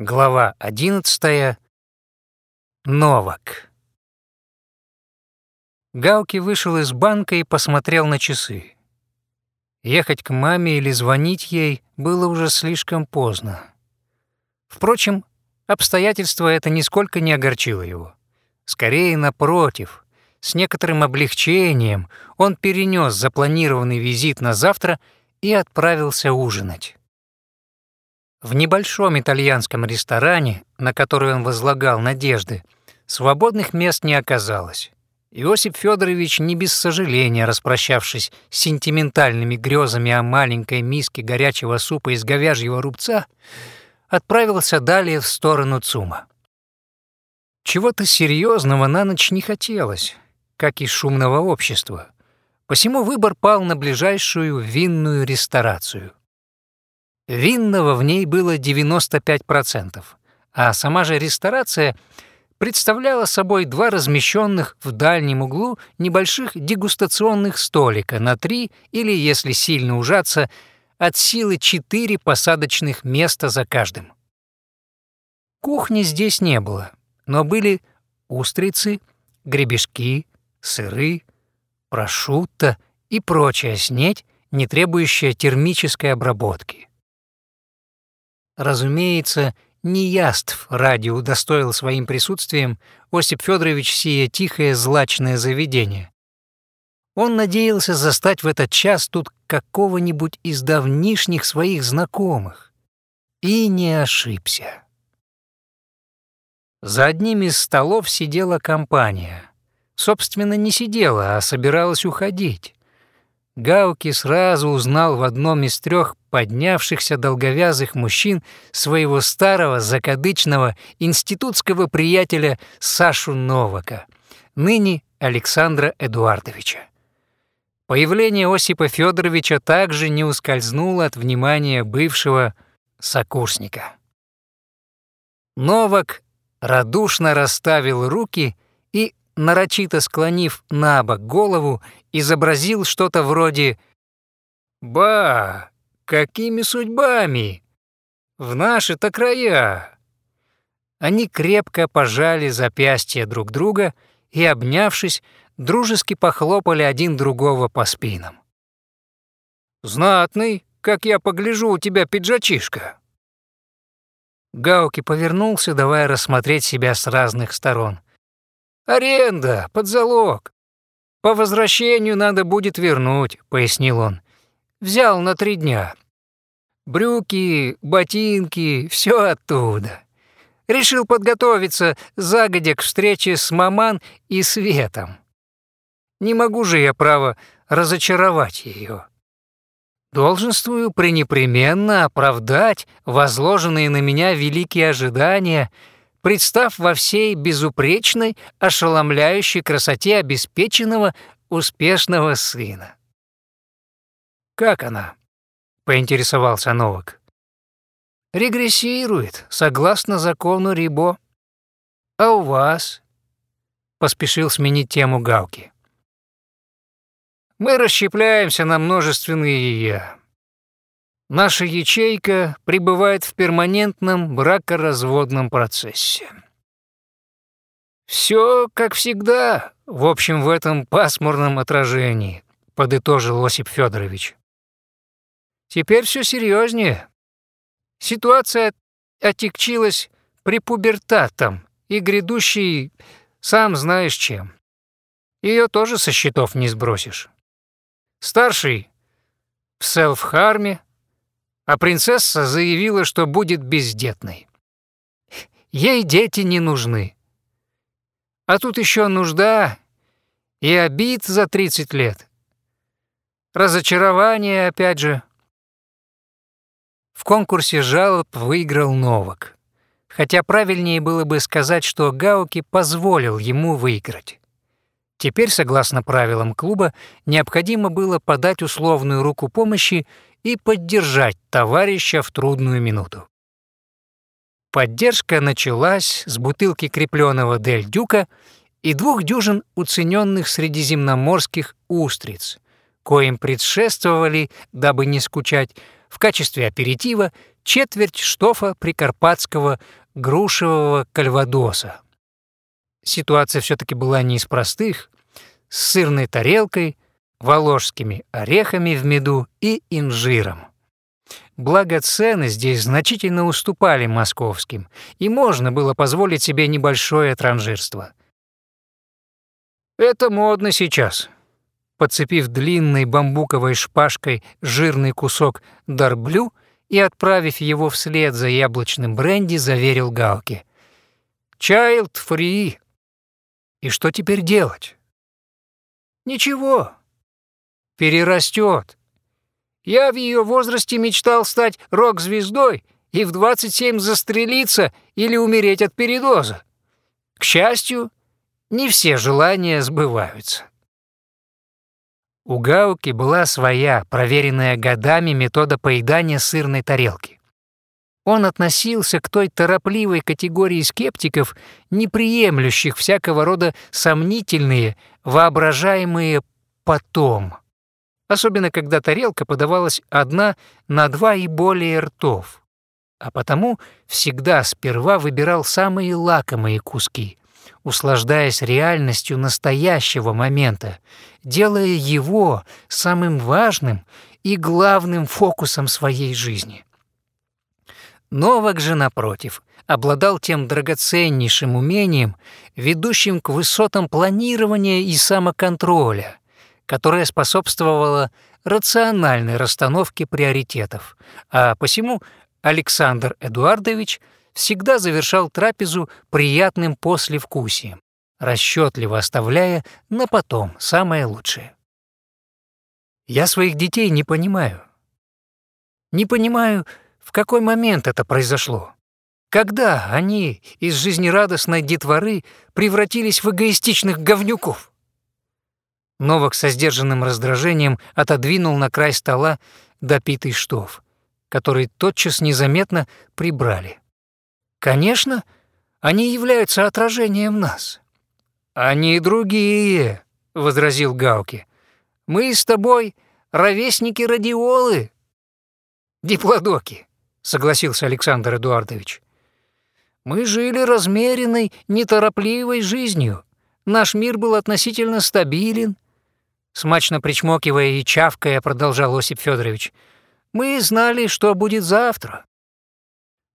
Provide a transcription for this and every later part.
Глава 11. Новак. Гауки вышел из банка и посмотрел на часы. Ехать к маме или звонить ей было уже слишком поздно. Впрочем, обстоятельство это нисколько не огорчило его. Скорее, напротив, с некоторым облегчением он перенес запланированный визит на завтра и отправился ужинать. В небольшом итальянском ресторане, на который он возлагал надежды, свободных мест не оказалось. Иосиф Федорович, не без сожаления распрощавшись с сентиментальными грезами о маленькой миске горячего супа из говяжьего рубца, отправился далее в сторону ЦУМа. Чего-то серьезного на ночь не хотелось, как и шумного общества, посему выбор пал на ближайшую винную ресторацию — Винного в ней было 95%, а сама же ресторация представляла собой два размещенных в дальнем углу небольших дегустационных столика на три или, если сильно ужаться, от силы четыре посадочных места за каждым. Кухни здесь не было, но были устрицы, гребешки, сыры, прошутто и прочая снеть, не требующая термической обработки. Разумеется, не яств ради удостоил своим присутствием Осип Федорович сие тихое злачное заведение. Он надеялся застать в этот час тут какого-нибудь из давнишних своих знакомых. И не ошибся. За одним из столов сидела компания. Собственно, не сидела, а собиралась уходить. Гауки сразу узнал в одном из трех поднявшихся долговязых мужчин своего старого закадычного институтского приятеля Сашу Новака, ныне Александра Эдуардовича. Появление Осипа Федоровича также не ускользнуло от внимания бывшего сокурсника. Новак радушно расставил руки нарочито склонив на бок голову, изобразил что-то вроде «Ба, какими судьбами? В наши-то края!» Они крепко пожали запястья друг друга и, обнявшись, дружески похлопали один другого по спинам. «Знатный, как я погляжу, у тебя пиджачишка!» Гауки повернулся, давая рассмотреть себя с разных сторон. «Аренда, под залог. По возвращению надо будет вернуть», — пояснил он. «Взял на три дня. Брюки, ботинки, все оттуда. Решил подготовиться загодя к встрече с Маман и Светом. Не могу же я, право, разочаровать ее. Долженствую пренепременно оправдать возложенные на меня великие ожидания — представ во всей безупречной, ошеломляющей красоте обеспеченного, успешного сына. «Как она?» — поинтересовался Новак. «Регрессирует, согласно закону Рибо. А у вас?» — поспешил сменить тему Галки. «Мы расщепляемся на множественные «я». Наша ячейка пребывает в перманентном бракоразводном процессе. Все как всегда, в общем, в этом пасмурном отражении, подытожил Осип Федорович. Теперь все серьезнее. Ситуация отягчилась препубертатом и грядущей, сам знаешь чем. Ее тоже со счетов не сбросишь. Старший в селф-харме, а принцесса заявила, что будет бездетной. Ей дети не нужны. А тут еще нужда и обид за 30 лет. Разочарование, опять же. В конкурсе жалоб выиграл Новак. Хотя правильнее было бы сказать, что Гауки позволил ему выиграть. Теперь, согласно правилам клуба, необходимо было подать условную руку помощи и поддержать товарища в трудную минуту. Поддержка началась с бутылки крепленного Дель Дюка и двух дюжин уцененных средиземноморских устриц, коим предшествовали, дабы не скучать, в качестве аперитива четверть штофа прикарпатского грушевого кальвадоса. Ситуация все-таки была не из простых, с сырной тарелкой, воложскими орехами в меду и инжиром. Благо цены здесь значительно уступали московским, и можно было позволить себе небольшое транжирство. Это модно сейчас. Подцепив длинной бамбуковой шпажкой жирный кусок дарблю и отправив его вслед за яблочным бренди, заверил Галки. «Child free!» И что теперь делать? Ничего. Перерастет. Я в ее возрасте мечтал стать рок-звездой и в 27 застрелиться или умереть от передоза. К счастью, не все желания сбываются. У Гауки была своя, проверенная годами метода поедания сырной тарелки. Он относился к той торопливой категории скептиков, не приемлющих всякого рода сомнительные, воображаемые «потом», особенно когда тарелка подавалась одна на два и более ртов. А потому всегда сперва выбирал самые лакомые куски, услаждаясь реальностью настоящего момента, делая его самым важным и главным фокусом своей жизни. Новак же, напротив, обладал тем драгоценнейшим умением, ведущим к высотам планирования и самоконтроля, которое способствовало рациональной расстановке приоритетов, а посему Александр Эдуардович всегда завершал трапезу приятным послевкусием, расчетливо оставляя на потом самое лучшее. Я своих детей не понимаю. Не понимаю, в какой момент это произошло? Когда они из жизнерадостной детворы превратились в эгоистичных говнюков? Новак со сдержанным раздражением отодвинул на край стола допитый штоф, который тотчас незаметно прибрали. Конечно, они являются отражением нас. Они другие, — возразил Гауки. Мы с тобой ровесники радиолы, диплодоки согласился Александр Эдуардович. Мы жили размеренной, неторопливой жизнью. Наш мир был относительно стабилен. Смачно причмокивая и чавкая, продолжал Осип Федорович. Мы знали, что будет завтра.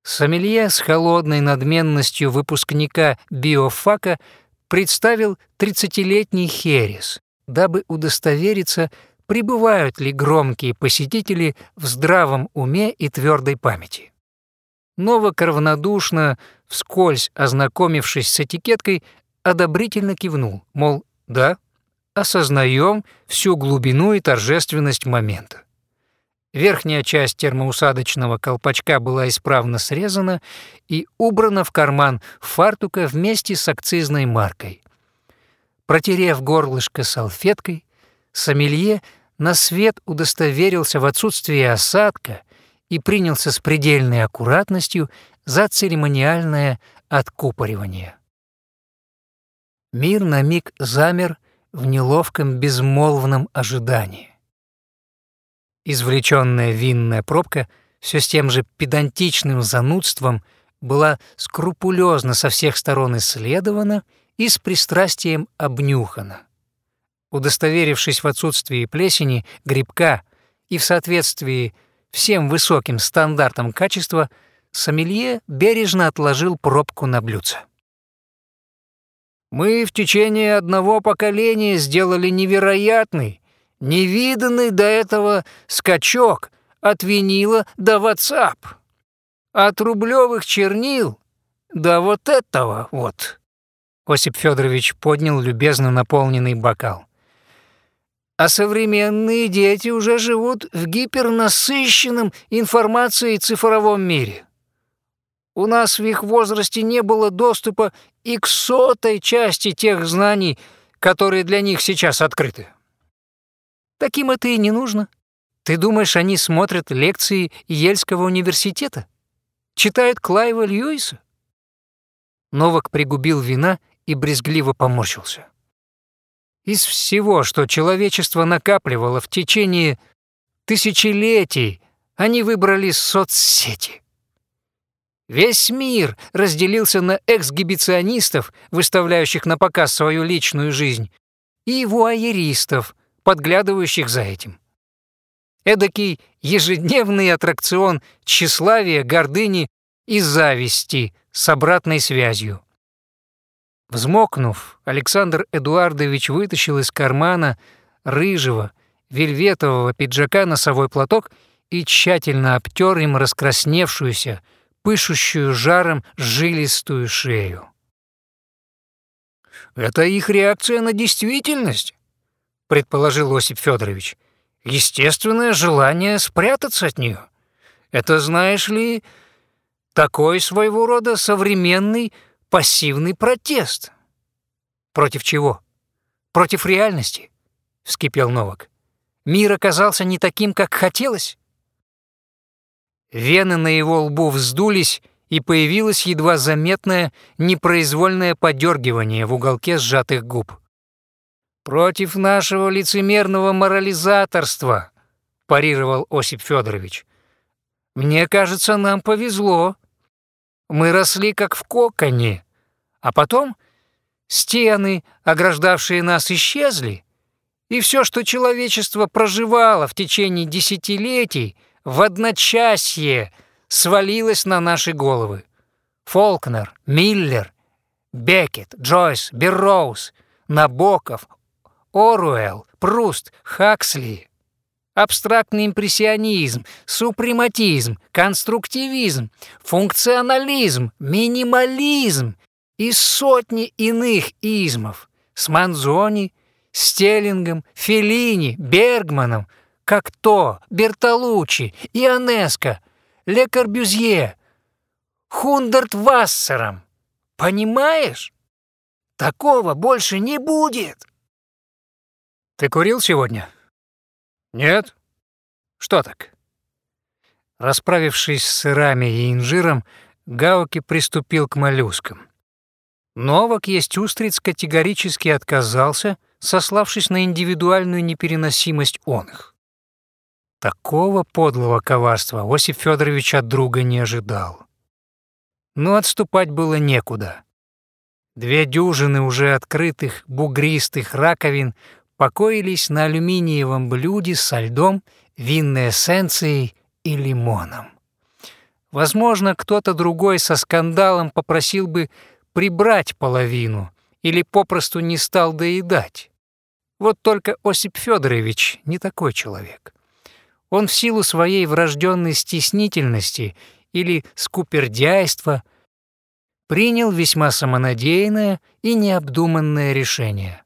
Сомелье с холодной надменностью выпускника биофака представил тридцатилетний херес, дабы удостовериться, прибывают ли громкие посетители в здравом уме и твердой памяти. Новак равнодушно, вскользь ознакомившись с этикеткой, одобрительно кивнул, мол, да, осознаем всю глубину и торжественность момента. Верхняя часть термоусадочного колпачка была исправно срезана и убрана в карман фартука вместе с акцизной маркой. Протерев горлышко салфеткой, сомелье на свет удостоверился в отсутствии осадка и принялся с предельной аккуратностью за церемониальное откупоривание. Мир на миг замер в неловком безмолвном ожидании. Извлеченная винная пробка все с тем же педантичным занудством была скрупулезно со всех сторон исследована и с пристрастием обнюхана. Удостоверившись в отсутствии плесени, грибка и в соответствии всем высоким стандартам качества, сомелье бережно отложил пробку на блюдце. «Мы в течение одного поколения сделали невероятный, невиданный до этого скачок от винила до WhatsApp, от рублевых чернил до вот этого вот». Осип Федорович поднял любезно наполненный бокал а современные дети уже живут в гипернасыщенном информацией цифровом мире. У нас в их возрасте не было доступа и к сотой части тех знаний, которые для них сейчас открыты. Таким это и не нужно. Ты думаешь, они смотрят лекции Ельского университета? Читают Клайва Льюиса? Новак пригубил вина и брезгливо поморщился. Из всего, что человечество накапливало в течение тысячелетий, они выбрали соцсети. Весь мир разделился на эксгибиционистов, выставляющих на показ свою личную жизнь, и вуайеристов, подглядывающих за этим. Эдакий ежедневный аттракцион тщеславия, гордыни и зависти с обратной связью. Взмокнув, Александр Эдуардович вытащил из кармана рыжего, вельветового пиджака носовой платок и тщательно обтер им раскрасневшуюся, пышущую жаром жилистую шею. «Это их реакция на действительность», — предположил Осип Федорович. «Естественное желание спрятаться от нее. Это, знаешь ли, такой своего рода современный пассивный протест». «Против чего? Против реальности?» — вскипел Новак. «Мир оказался не таким, как хотелось?» Вены на его лбу вздулись, и появилось едва заметное непроизвольное подергивание в уголке сжатых губ. «Против нашего лицемерного морализаторства», – парировал Осип Федорович. «Мне кажется, нам повезло. Мы росли как в коконе, а потом стены, ограждавшие нас, исчезли, и все, что человечество проживало в течение десятилетий – в одночасье свалилось на наши головы. Фолкнер, Миллер, Беккет, Джойс, Берроуз, Набоков, Оруэлл, Пруст, Хаксли. Абстрактный импрессионизм, супрематизм, конструктивизм, функционализм, минимализм и сотни иных измов с Манзони, Стеллингом, Феллини, Бергманом – как то Бертолуччи, Ионеско, Ле Корбюзье, Хундерт Вассером. Понимаешь? Такого больше не будет. Ты курил сегодня? Нет. Что так? Расправившись с сырами и инжиром, Гауки приступил к моллюскам. Новак есть устриц категорически отказался, сославшись на индивидуальную непереносимость он их. Такого подлого коварства Осип Федорович от друга не ожидал. Но отступать было некуда. Две дюжины уже открытых бугристых раковин покоились на алюминиевом блюде со льдом, винной эссенцией и лимоном. Возможно, кто-то другой со скандалом попросил бы прибрать половину или попросту не стал доедать. Вот только Осип Федорович не такой человек. Он в силу своей врожденной стеснительности или скупердяйства принял весьма самонадеянное и необдуманное решение.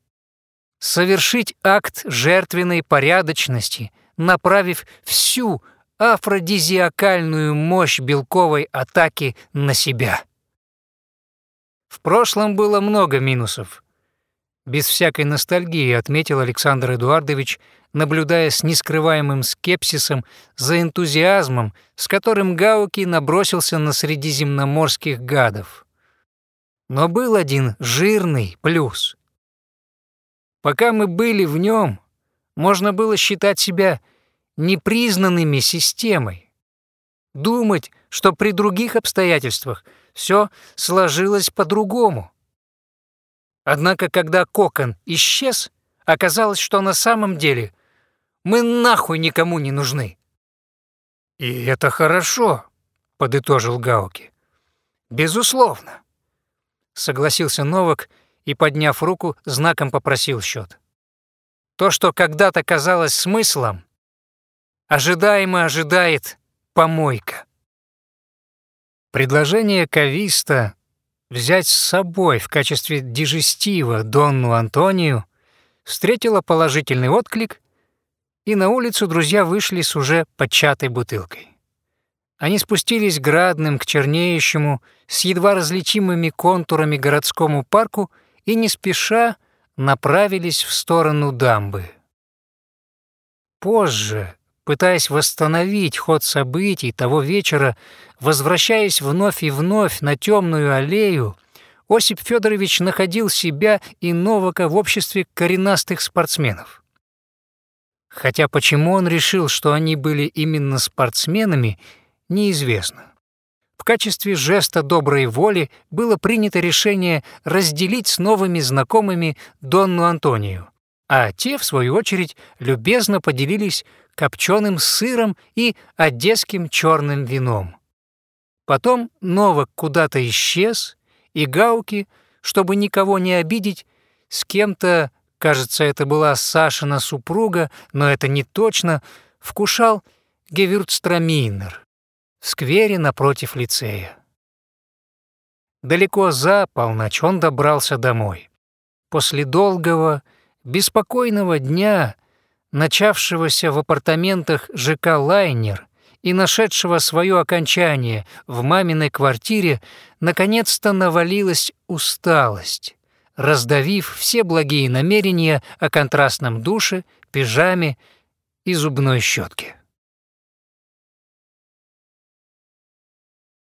Совершить акт жертвенной порядочности, направив всю афродизиакальную мощь белковой атаки на себя. В прошлом было много минусов. Без всякой ностальгии отметил Александр Эдуардович наблюдая с нескрываемым скепсисом за энтузиазмом, с которым Гауки набросился на средиземноморских гадов. Но был один жирный плюс. Пока мы были в нем, можно было считать себя непризнанными системой. Думать, что при других обстоятельствах все сложилось по-другому. Однако, когда кокон исчез, оказалось, что на самом деле мы нахуй никому не нужны». «И это хорошо», — подытожил Гауки. «Безусловно», — согласился Новак и, подняв руку, знаком попросил счет. «То, что когда-то казалось смыслом, ожидаемо ожидает помойка». Предложение Кависта взять с собой в качестве дижестива Донну Антонию встретило положительный отклик и на улицу друзья вышли с уже початой бутылкой. Они спустились градным к чернеющему, с едва различимыми контурами городскому парку и не спеша направились в сторону дамбы. Позже, пытаясь восстановить ход событий того вечера, возвращаясь вновь и вновь на темную аллею, Осип Федорович находил себя и Новака в обществе коренастых спортсменов. Хотя почему он решил, что они были именно спортсменами, неизвестно. В качестве жеста доброй воли было принято решение разделить с новыми знакомыми Донну Антонию, а те, в свою очередь, любезно поделились копченым сыром и одесским черным вином. Потом Новак куда-то исчез, и Гауки, чтобы никого не обидеть, с кем-то, кажется, это была Сашина супруга, но это не точно, вкушал гевюртстраминер в сквере напротив лицея. Далеко за полночь он добрался домой. После долгого, беспокойного дня, начавшегося в апартаментах ЖК «Лайнер», и нашедшего свое окончание в маминой квартире, наконец-то навалилась усталость, раздавив все благие намерения о контрастном душе, пижаме и зубной щетке.